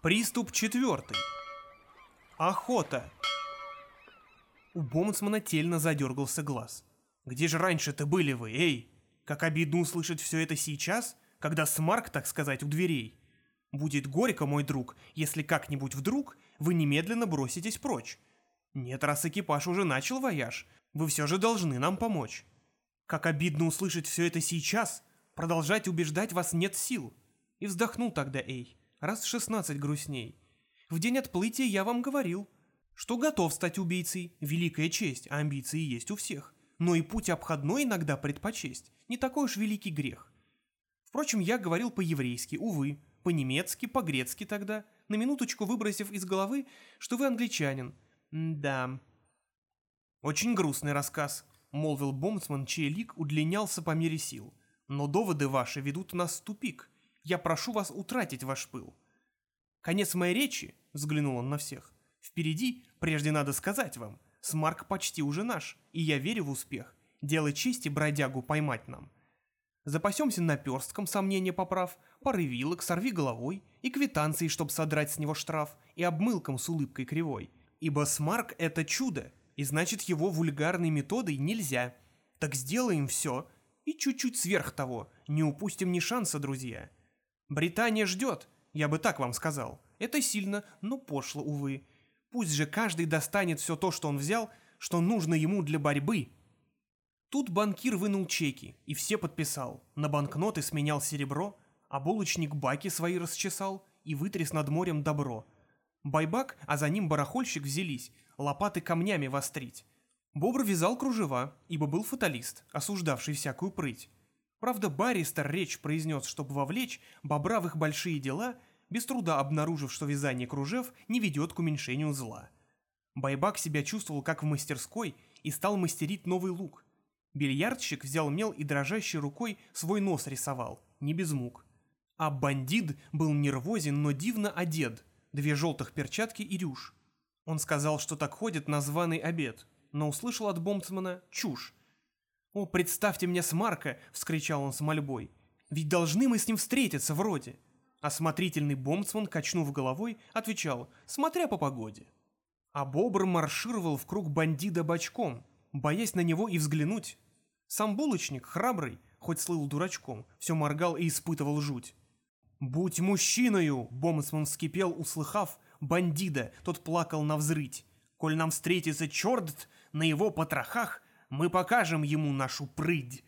Приступ четвертый. Охота. У Бомцмана тельно задергался глаз. «Где же раньше-то были вы, эй? Как обидно услышать все это сейчас, когда смарк, так сказать, у дверей. Будет горько, мой друг, если как-нибудь вдруг вы немедленно броситесь прочь. Нет, раз экипаж уже начал вояж, вы все же должны нам помочь. Как обидно услышать все это сейчас, продолжать убеждать вас нет сил. И вздохнул тогда Эй, раз шестнадцать грустней. В день отплытия я вам говорил, что готов стать убийцей, великая честь, а амбиции есть у всех. Но и путь обходной иногда предпочесть, не такой уж великий грех. Впрочем, я говорил по-еврейски, увы, по-немецки, по-грецки тогда, на минуточку выбросив из головы, что вы англичанин. М да. Очень грустный рассказ, молвил Бомцман, чей лик удлинялся по мере сил. Но доводы ваши ведут нас в тупик. Я прошу вас утратить ваш пыл. Конец моей речи, взглянул он на всех. Впереди, прежде надо сказать вам, Смарк почти уже наш, и я верю в успех. Делай чести бродягу поймать нам. Запасемся наперстком, сомнения поправ, пары вилок, сорви головой, и квитанцией, чтоб содрать с него штраф, и обмылком с улыбкой кривой. Ибо Смарк — это чудо, и значит его вульгарной методой нельзя. Так сделаем все, и чуть-чуть сверх того, не упустим ни шанса, друзья. Британия ждет, я бы так вам сказал. Это сильно, но пошло, увы. Пусть же каждый достанет все то, что он взял, что нужно ему для борьбы. Тут банкир вынул чеки, и все подписал. На банкноты сменял серебро, а булочник баки свои расчесал и вытряс над морем добро. Байбак, а за ним барахольщик взялись, лопаты камнями вострить. Бобр вязал кружева, ибо был фаталист, осуждавший всякую прыть. Правда, баристер речь произнес, чтобы вовлечь бобра в их большие дела, без труда обнаружив, что вязание кружев не ведет к уменьшению зла. Байбак себя чувствовал как в мастерской и стал мастерить новый лук. Бильярдщик взял мел и дрожащей рукой свой нос рисовал, не без мук. А бандит был нервозен, но дивно одет, две желтых перчатки и рюш. Он сказал, что так ходит на званый обед, но услышал от бомцмана чушь. «О, представьте мне Смарка!» — вскричал он с мольбой. «Ведь должны мы с ним встретиться вроде!» Осмотрительный бомцман, качнув головой, отвечал «Смотря по погоде». А бобр маршировал в круг бандида бочком, боясь на него и взглянуть. Сам булочник, храбрый, хоть слыл дурачком, все моргал и испытывал жуть. «Будь мужчиною!» — бомцман вскипел, услыхав, бандида, тот плакал на взрыть. «Коль нам встретится черт на его потрохах, мы покажем ему нашу прыть!»